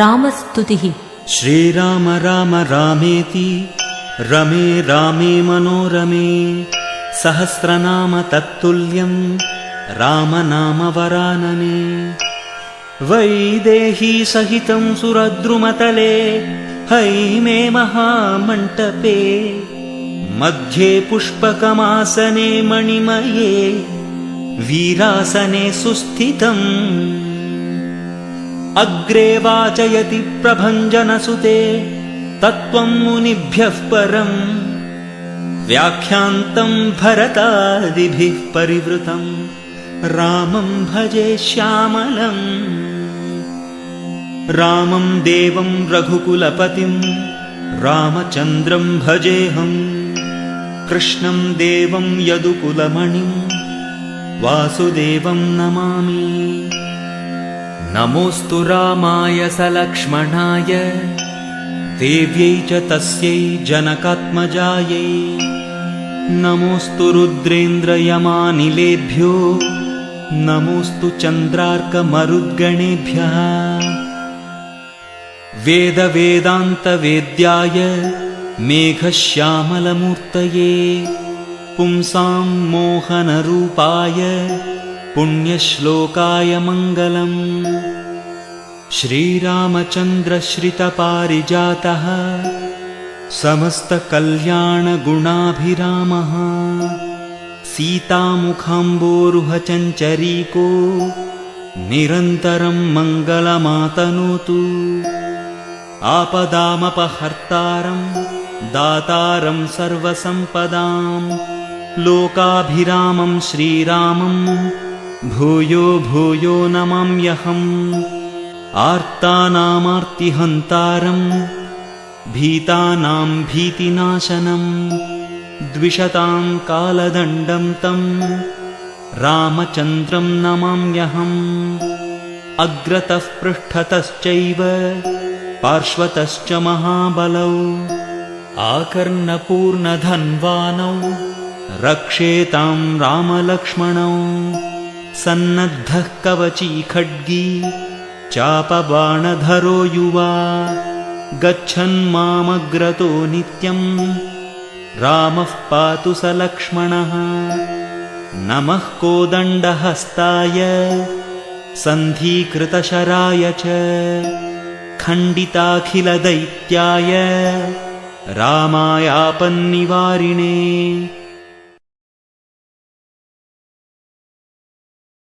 रामस्तुतिः। श्रीराम राम रामेति रमे रामे मनोरमे सहस्रनाम तत्तुल्यम् राम नाम वैदेही सहितं सुरद्रुमतले हैमे महामण्टपे। मध्ये पुष्पकमासने मणिमये वीरासने सुस्थितम् अग्रे वाचयति प्रभञ्जनसुते तत्त्वम् मुनिभ्यः परम् व्याख्यान्तम् भरतादिभिः परिवृतम् रामम् भजे श्यामलम् रामम् देवम् रघुकुलपतिम् रामचन्द्रम् भजेऽहम् कृष्णम् देवम् यदुकुलमणिम् वासुदेवम् नमामि नमोऽस्तु रामाय सलक्ष्मणाय देव्यै च तस्यै जनकात्मजायै। नमोऽस्तु रुद्रेन्द्रयमानिलेभ्यो नमोऽस्तु चन्द्रार्कमरुद्गणेभ्यः। वेदवेदान्तवेद्याय मेघश्यामलमूर्तये पुंसाम् मोहनरूपाय पुण्यश्लोकाय मङ्गलम्। श्रीरामचन्द्रश्रितपारिजातः। समस्तकल्याणगुणाभिरामः। सीतामुखाम्बोरुहचञ्चरीको। निरन्तरम् मङ्गलमातनोतु। आपदामपहर्तारम् दातारम् सर्वसम्पदाम्। लोकाभिरामम् श्रीरामम् भूयो भूयो नमाम्यहम् आर्तानामार्तिहन्तारम् भीतानाम् भीतिनाशनम् द्विषताम् कालदण्डम् तम्। रामचन्द्रम् नमाम्यहम् अग्रतः पृष्ठतश्चैव पार्श्वतश्च महाबलौ। आकर्णपूर्णधन्वानौ रक्षेताम् रामलक्ष्मणौ सन्नद्धः कवची खड्गी चापबाणधरो युवा गच्छन्मामग्रतो नित्यम्। रामः पातु स लक्ष्मणः नमः कोदण्डहस्ताय सन्धीकृतशराय च। खण्डिताखिलदैत्याय रामायापन्निवारिणे